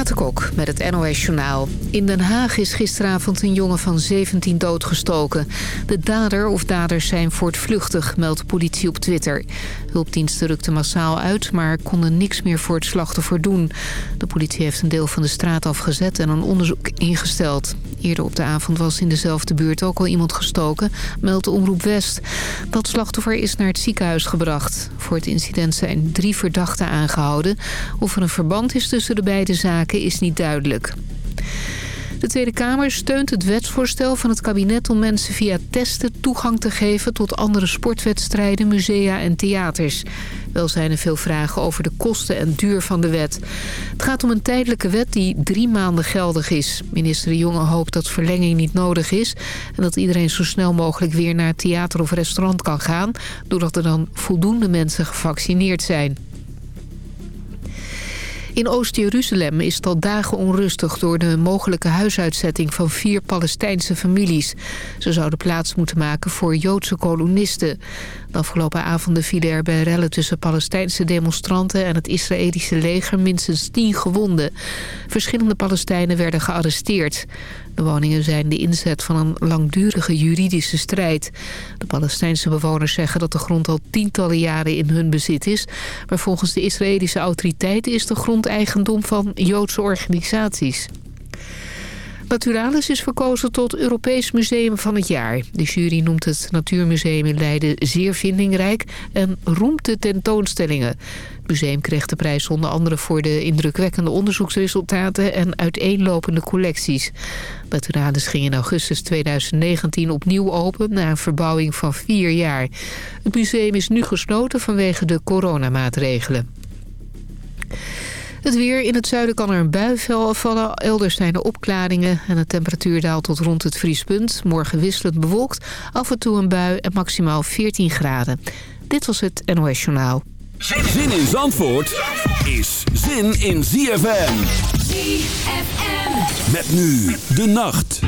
Renate met het NOS Journaal. In Den Haag is gisteravond een jongen van 17 doodgestoken. De dader of daders zijn voortvluchtig, meldt politie op Twitter. Hulpdiensten rukten massaal uit, maar konden niks meer voor het slachtoffer doen. De politie heeft een deel van de straat afgezet en een onderzoek ingesteld. Eerder op de avond was in dezelfde buurt ook al iemand gestoken, meldt Omroep West. Dat slachtoffer is naar het ziekenhuis gebracht. Voor het incident zijn drie verdachten aangehouden. Of er een verband is tussen de beide zaken is niet duidelijk. De Tweede Kamer steunt het wetsvoorstel van het kabinet om mensen via testen toegang te geven tot andere sportwedstrijden, musea en theaters. Wel zijn er veel vragen over de kosten en duur van de wet. Het gaat om een tijdelijke wet die drie maanden geldig is. Minister De Jonge hoopt dat verlenging niet nodig is... en dat iedereen zo snel mogelijk weer naar theater of restaurant kan gaan... doordat er dan voldoende mensen gevaccineerd zijn. In Oost-Jeruzalem is het al dagen onrustig door de mogelijke huisuitzetting van vier Palestijnse families. Ze zouden plaats moeten maken voor Joodse kolonisten. De afgelopen avonden vielen er bij rellen tussen Palestijnse demonstranten en het Israëlische leger minstens tien gewonden. Verschillende Palestijnen werden gearresteerd. De woningen zijn de inzet van een langdurige juridische strijd. De Palestijnse bewoners zeggen dat de grond al tientallen jaren in hun bezit is. Maar volgens de Israëlische autoriteiten is de grond eigendom van Joodse organisaties. Naturalis is verkozen tot Europees Museum van het Jaar. De jury noemt het Natuurmuseum in Leiden zeer vindingrijk en roemt de tentoonstellingen. Het museum kreeg de prijs onder andere voor de indrukwekkende onderzoeksresultaten en uiteenlopende collecties. Naturalis ging in augustus 2019 opnieuw open na een verbouwing van vier jaar. Het museum is nu gesloten vanwege de coronamaatregelen. Het weer. In het zuiden kan er een bui vallen. Elders zijn er opklaringen en de temperatuur daalt tot rond het vriespunt. Morgen wisselend bewolkt. Af en toe een bui en maximaal 14 graden. Dit was het NOS Journaal. Zin in Zandvoort is zin in ZFM. ZFM. Met nu de nacht.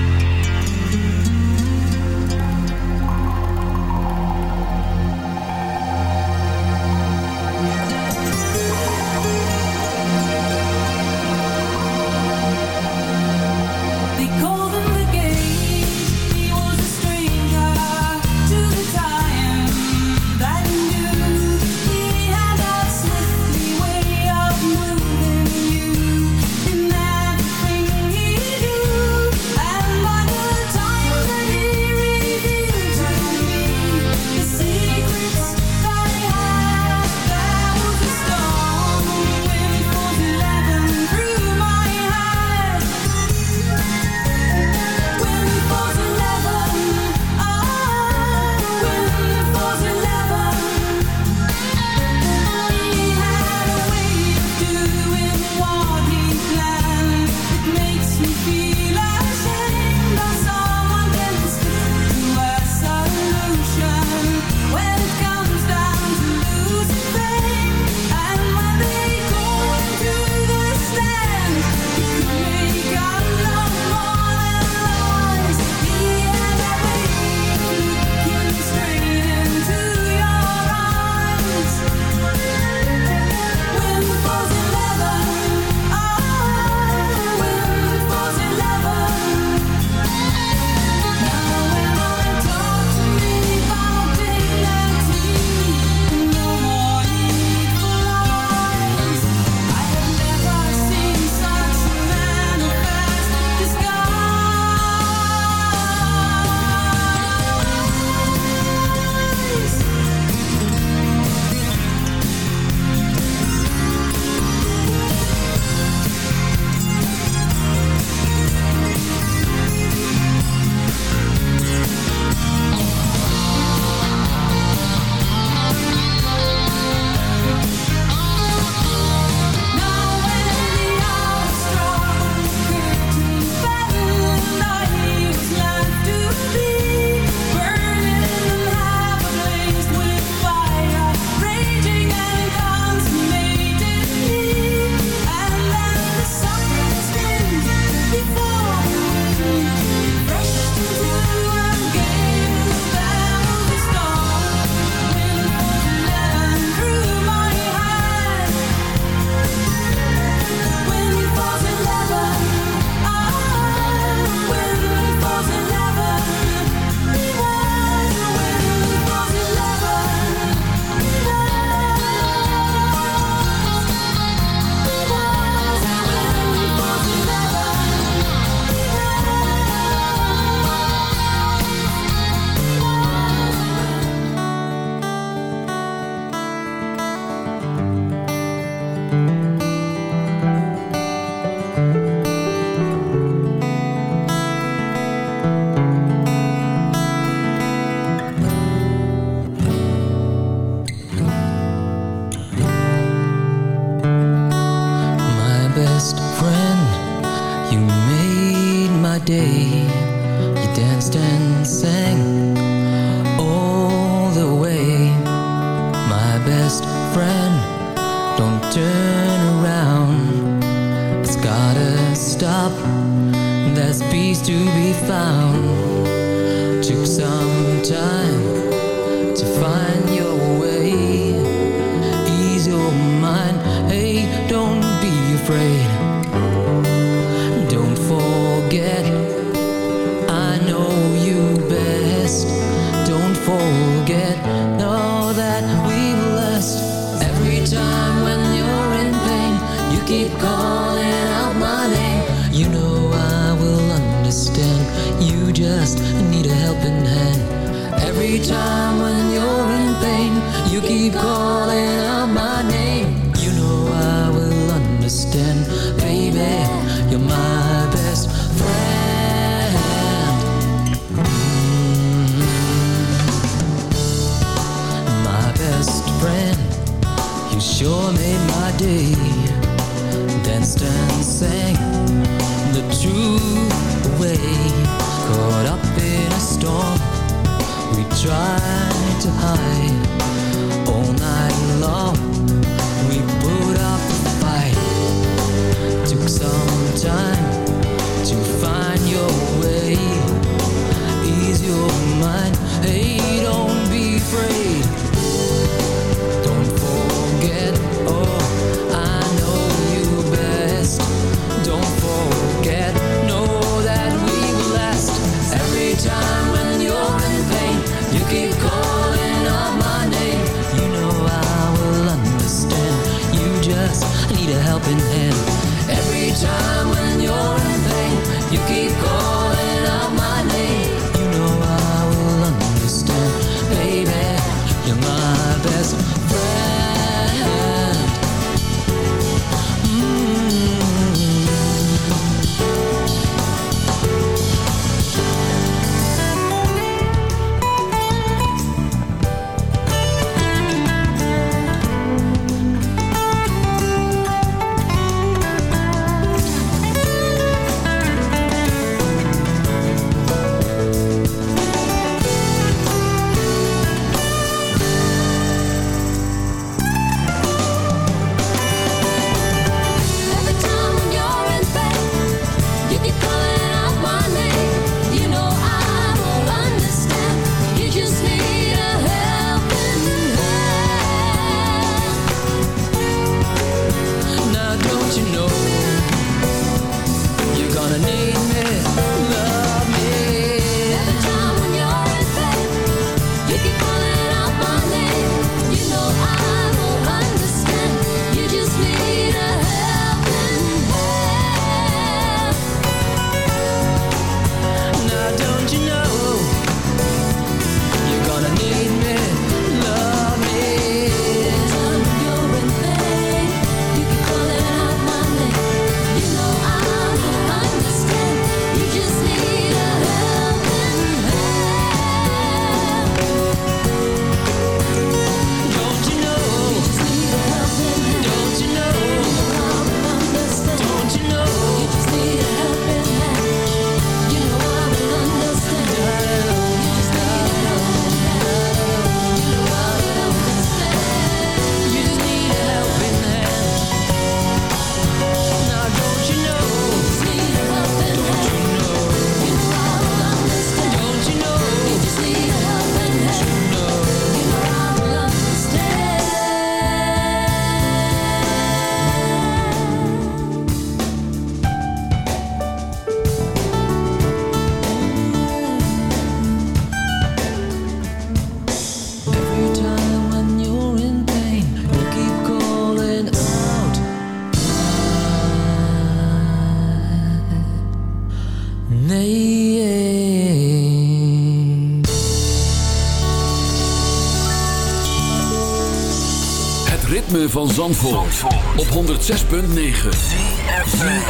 106.9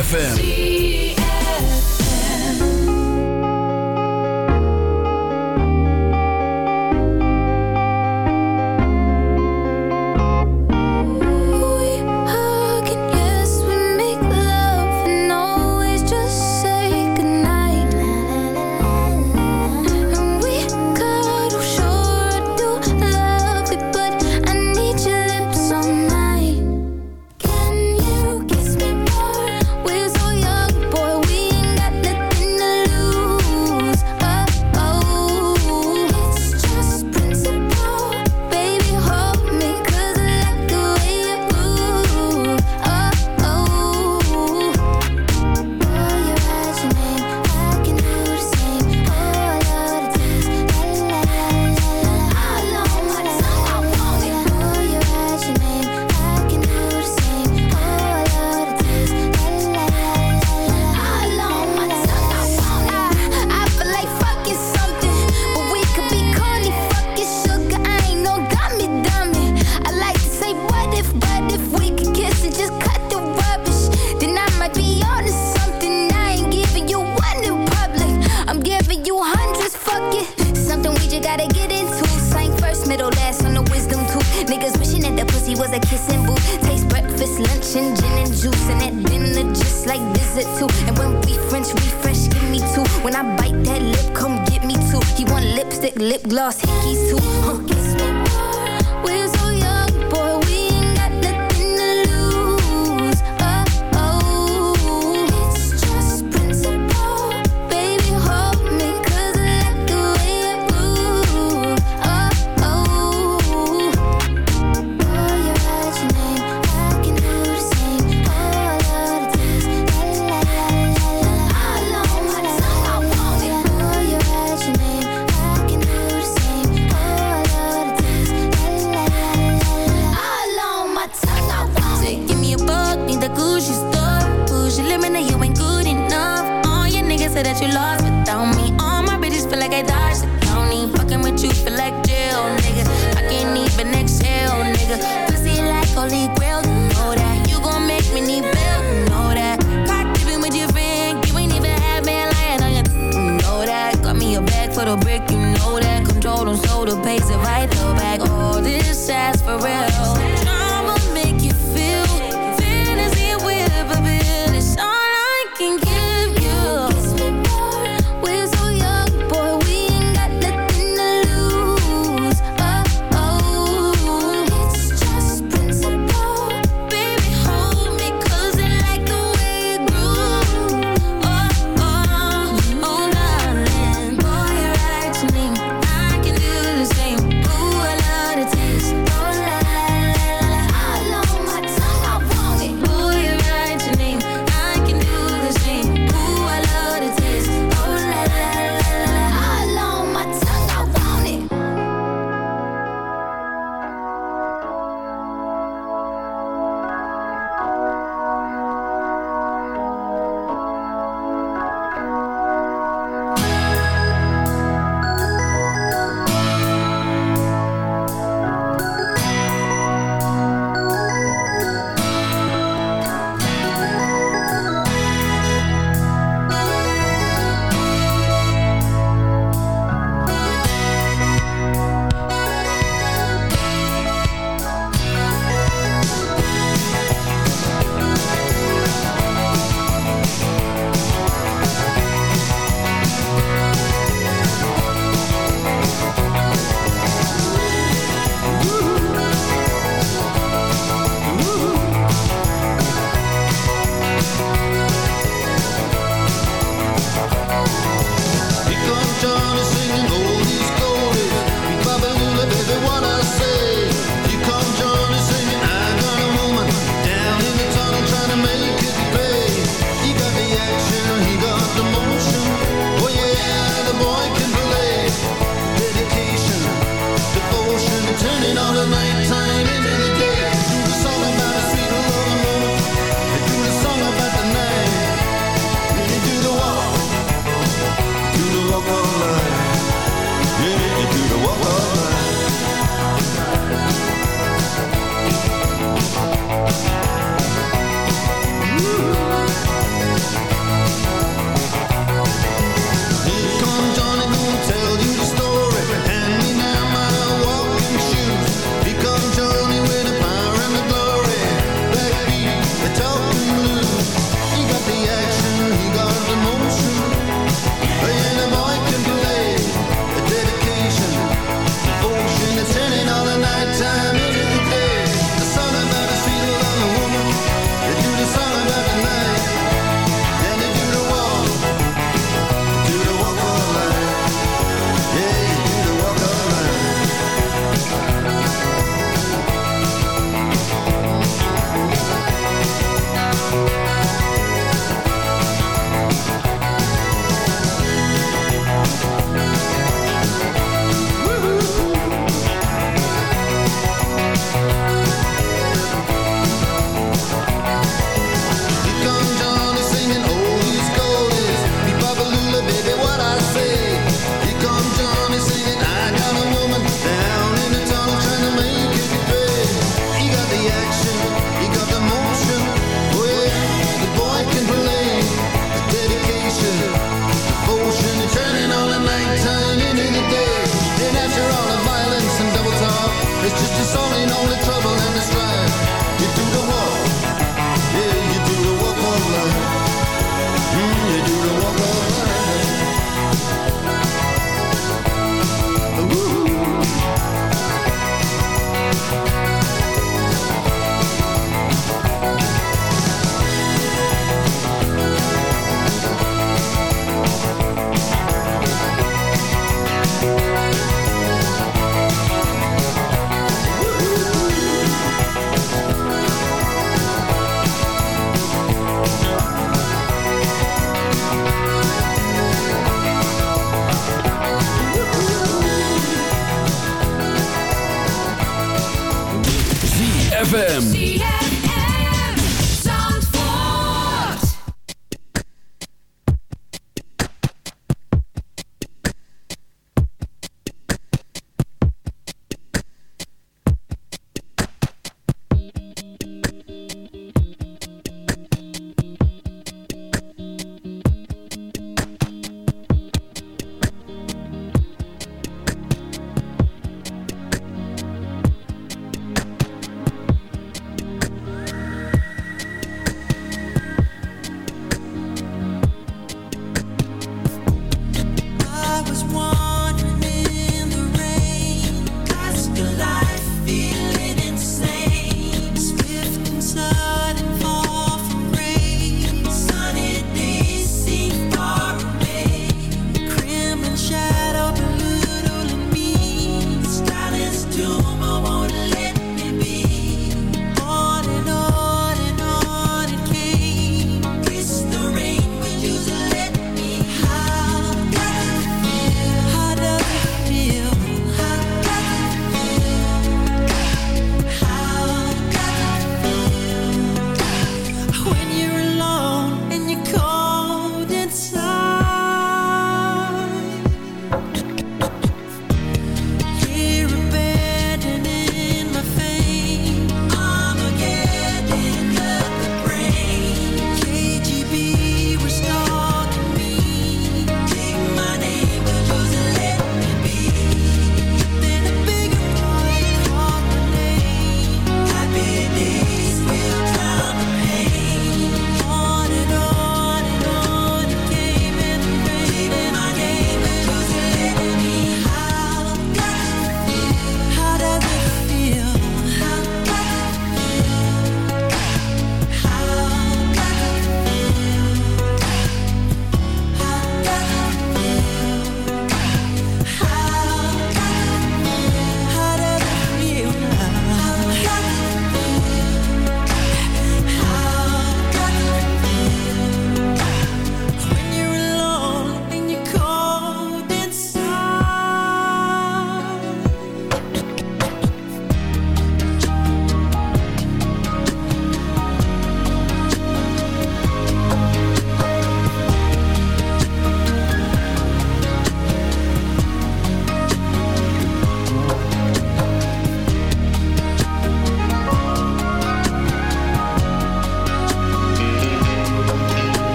FM. shoulder, pace it right throw back. All this ass forever.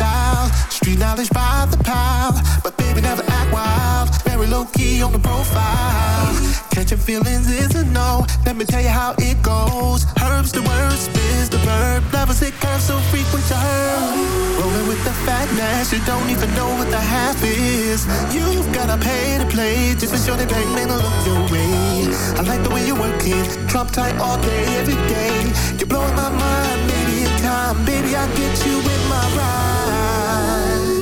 style, street knowledge by the pound. But baby never act wild, very low key on the profile. Catching feelings is a no. Let me tell you how it goes. Herbs the word, spins the verb. Lovers it curves so frequent to her. Rolling with the fatness, you don't even know what the half is. You've gotta pay to play just for sure they bang man look your way. I like the way you work it, Trump tight all day, every day. You're blowing my mind, in time, baby I get you in my ride.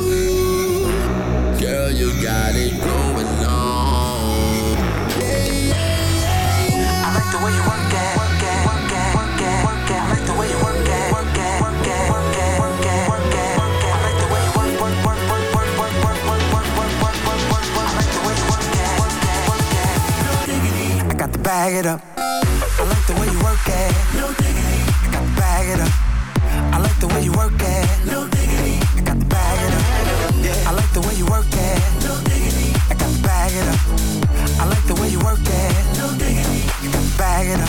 Girl, you got it going on. I like the way you work it, work it, it, it, it. I like the way you work it, work it, work it, work it, work it, work it, it. I like the way you work, work, work, work, work, work, work. I like the way you it, it, work it. No diggity, I got to bag it up. I like the way you work it. No. I got the bag it up. Yeah. I like the way you work it. No. I got the bag it up. I like the way you work it. No got the bag it up.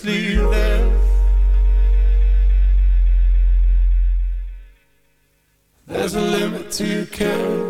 Carelessly there. There's a limit to your care.